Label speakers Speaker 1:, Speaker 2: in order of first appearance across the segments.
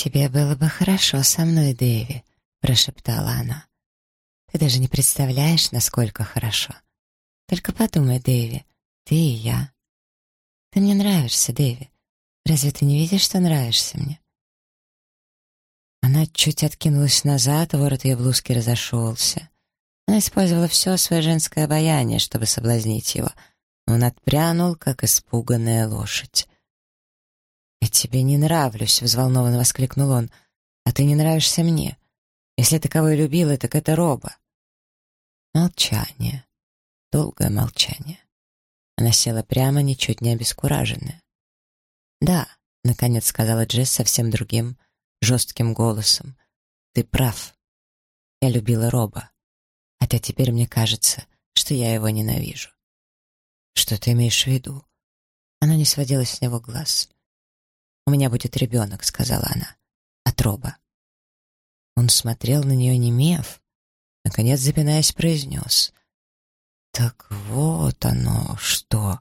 Speaker 1: «Тебе было бы хорошо со мной, Дэви», — прошептала она. «Ты даже не представляешь, насколько хорошо. Только подумай, Дэви, ты и я. Ты мне нравишься, Дэви. Разве ты не видишь, что нравишься мне?» Она чуть откинулась назад, ворот ее блузки разошелся. Она использовала все свое женское обаяние, чтобы соблазнить его. Он отпрянул, как испуганная лошадь. «Я тебе не нравлюсь», — взволнованно воскликнул он. «А ты не нравишься мне. Если ты кого и любила, так это Роба». Молчание. Долгое молчание. Она села прямо, ничуть не обескураженная. «Да», — наконец сказала Джесс совсем другим, жестким голосом. «Ты прав. Я любила Роба. Хотя теперь мне кажется, что я его ненавижу». «Что ты имеешь в виду?» Она не сводила с него глаз. «У меня будет ребенок», — сказала она. «От Роба». Он смотрел на нее, немев. Наконец, запинаясь, произнес. «Так вот оно что!»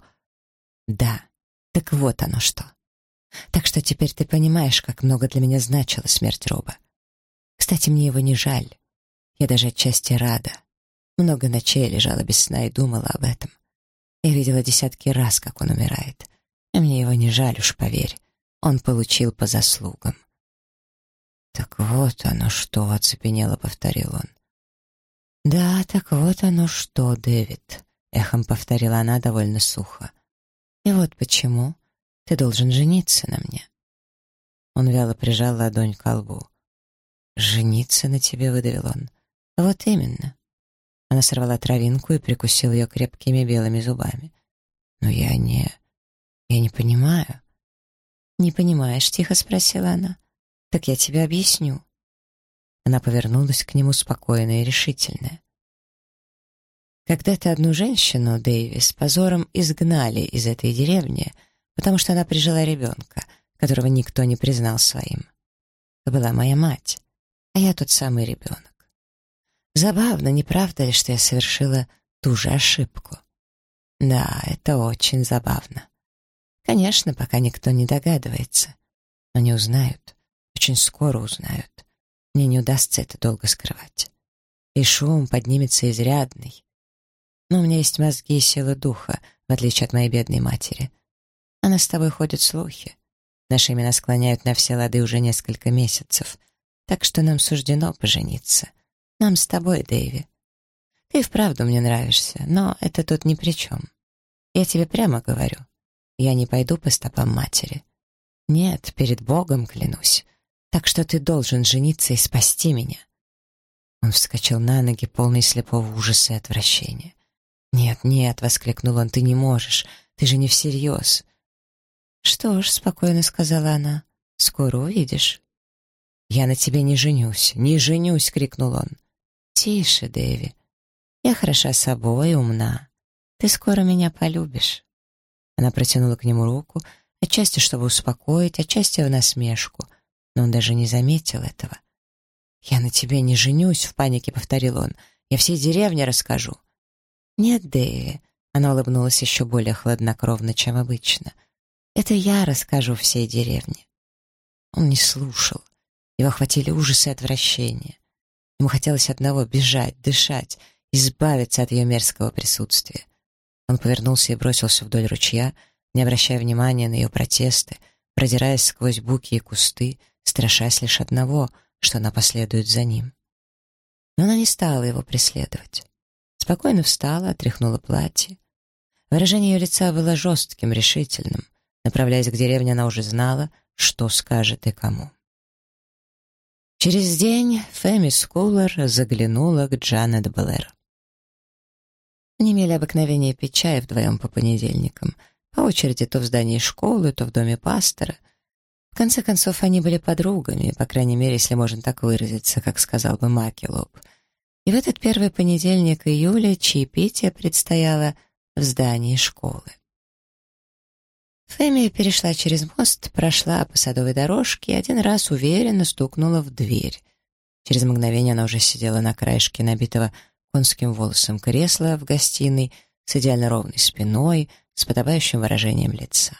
Speaker 1: «Да, так вот оно что!» Так что теперь ты понимаешь, как много для меня значила смерть Роба. Кстати, мне его не жаль. Я даже отчасти рада. Много ночей лежала без сна и думала об этом. Я видела десятки раз, как он умирает. А мне его не жаль, уж поверь. Он получил по заслугам. «Так вот оно что», — оцепенело повторил он. «Да, так вот оно что, Дэвид», — эхом повторила она довольно сухо. «И вот почему ты должен жениться на мне». Он вяло прижал ладонь к лбу. «Жениться на тебе?» — выдавил он. «Вот именно». Она сорвала травинку и прикусила ее крепкими белыми зубами. «Но я не... я не понимаю». «Не понимаешь?» — тихо спросила она. «Так я тебе объясню». Она повернулась к нему спокойная и решительная. Когда-то одну женщину, Дэвис, позором изгнали из этой деревни — потому что она прижила ребенка, которого никто не признал своим. Это была моя мать, а я тот самый ребенок. Забавно, не правда ли, что я совершила ту же ошибку? Да, это очень забавно. Конечно, пока никто не догадывается. Но не узнают. Очень скоро узнают. Мне не удастся это долго скрывать. И шум поднимется изрядный. Но у меня есть мозги и сила духа, в отличие от моей бедной матери. А нас с тобой ходят слухи. Наши имена склоняют на все лады уже несколько месяцев. Так что нам суждено пожениться. Нам с тобой, Дэйви. Ты вправду мне нравишься, но это тут ни при чем. Я тебе прямо говорю. Я не пойду по стопам матери. Нет, перед Богом клянусь. Так что ты должен жениться и спасти меня. Он вскочил на ноги, полный слепого ужаса и отвращения. «Нет, нет!» — воскликнул он. «Ты не можешь! Ты же не всерьез!» «Что ж», — спокойно сказала она, — «скоро увидишь». «Я на тебе не женюсь, не женюсь!» — крикнул он. «Тише, Дэви. Я хороша собой умна. Ты скоро меня полюбишь». Она протянула к нему руку, отчасти чтобы успокоить, отчасти в насмешку, но он даже не заметил этого. «Я на тебе не женюсь», — в панике повторил он. «Я всей деревне расскажу». «Нет, Дэви», — она улыбнулась еще более хладнокровно, чем обычно — это я расскажу всей деревне. Он не слушал. Его охватили ужасы и отвращение. Ему хотелось одного — бежать, дышать, избавиться от ее мерзкого присутствия. Он повернулся и бросился вдоль ручья, не обращая внимания на ее протесты, продираясь сквозь буки и кусты, страшась лишь одного, что она последует за ним. Но она не стала его преследовать. Спокойно встала, отряхнула платье. Выражение ее лица было жестким, решительным. Направляясь к деревне, она уже знала, что скажет и кому. Через день Фэми Скулер заглянула к Джанет Блэр. Они имели обыкновение пить чай вдвоем по понедельникам, по очереди то в здании школы, то в доме пастора. В конце концов, они были подругами, по крайней мере, если можно так выразиться, как сказал бы Макелоп. И в этот первый понедельник июля чаепитие предстояло в здании школы. Фэми перешла через мост, прошла по садовой дорожке и один раз уверенно стукнула в дверь. Через мгновение она уже сидела на краешке набитого конским волосом кресла в гостиной с идеально ровной спиной, с подобающим выражением лица.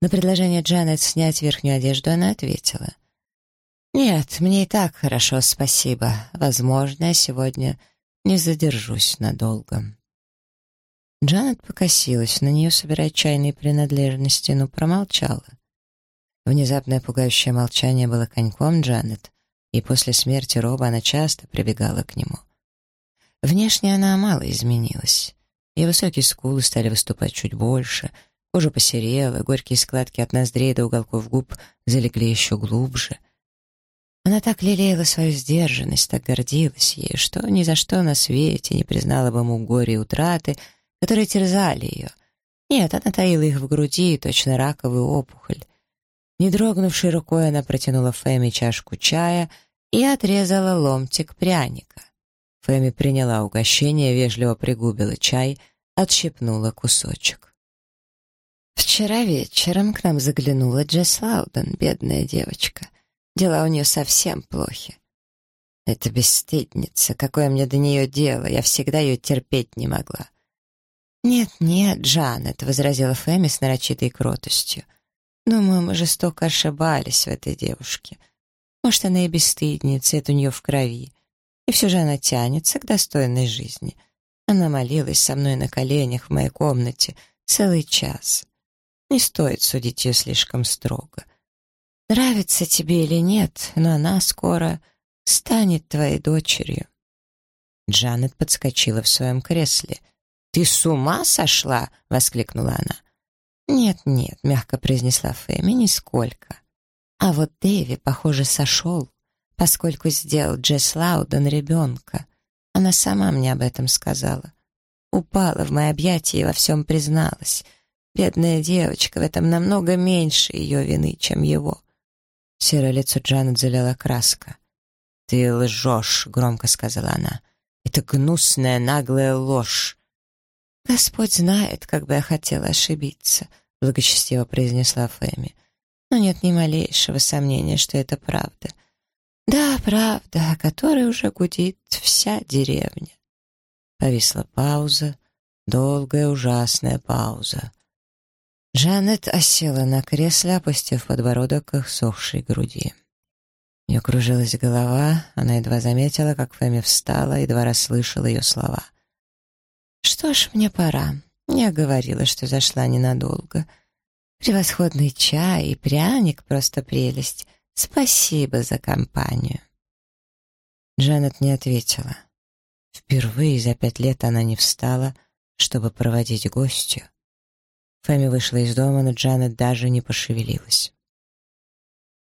Speaker 1: На предложение Джанет снять верхнюю одежду она ответила. «Нет, мне и так хорошо, спасибо. Возможно, я сегодня не задержусь надолго». Джанет покосилась на нее, собирая чайные принадлежности, но промолчала. Внезапное пугающее молчание было коньком Джанет, и после смерти Роба она часто прибегала к нему. Внешне она мало изменилась. Ее высокие скулы стали выступать чуть больше, кожа посерела, горькие складки от ноздрей до уголков губ залегли еще глубже. Она так лелеяла свою сдержанность, так гордилась ей, что ни за что на свете не признала бы ему горе и утраты, которые терзали ее. Нет, она таила их в груди, точно раковую опухоль. Не дрогнувшей рукой она протянула Фэми чашку чая и отрезала ломтик пряника. Фэми приняла угощение, вежливо пригубила чай, отщепнула кусочек. «Вчера вечером к нам заглянула Джесс Лауден, бедная девочка. Дела у нее совсем плохи. Это бесстыдница, какое мне до нее дело, я всегда ее терпеть не могла». «Нет-нет, Джанет», — возразила Фэми с нарочитой кротостью. «Думаю, мы жестоко ошибались в этой девушке. Может, она и бесстыдница, это у нее в крови. И все же она тянется к достойной жизни. Она молилась со мной на коленях в моей комнате целый час. Не стоит судить ее слишком строго. Нравится тебе или нет, но она скоро станет твоей дочерью. Джанет подскочила в своем кресле. «Ты с ума сошла?» — воскликнула она. «Нет-нет», — мягко произнесла Фэми, — «нисколько». А вот Дэви, похоже, сошел поскольку сделал Джесс Лауден ребенка. Она сама мне об этом сказала. Упала в мои объятия и во всем призналась. Бедная девочка, в этом намного меньше ее вины, чем его. Серое лицо Джанет залила краска. «Ты лжешь», — громко сказала она. «Это гнусная, наглая ложь». «Господь знает, как бы я хотела ошибиться», — благочестиво произнесла Фэми. «Но нет ни малейшего сомнения, что это правда. Да, правда, о которой уже гудит вся деревня. Повисла пауза, долгая ужасная пауза. Жанет осела на кресле, опустив подбородок к их сохшей груди. У нее кружилась голова, она едва заметила, как Фэми встала, едва расслышала ее слова. «Что ж, мне пора. Я говорила, что зашла ненадолго. Превосходный чай и пряник — просто прелесть. Спасибо за компанию. Джанет не ответила. Впервые за пять лет она не встала, чтобы проводить гостью. Фэми вышла из дома, но Джанет даже не пошевелилась.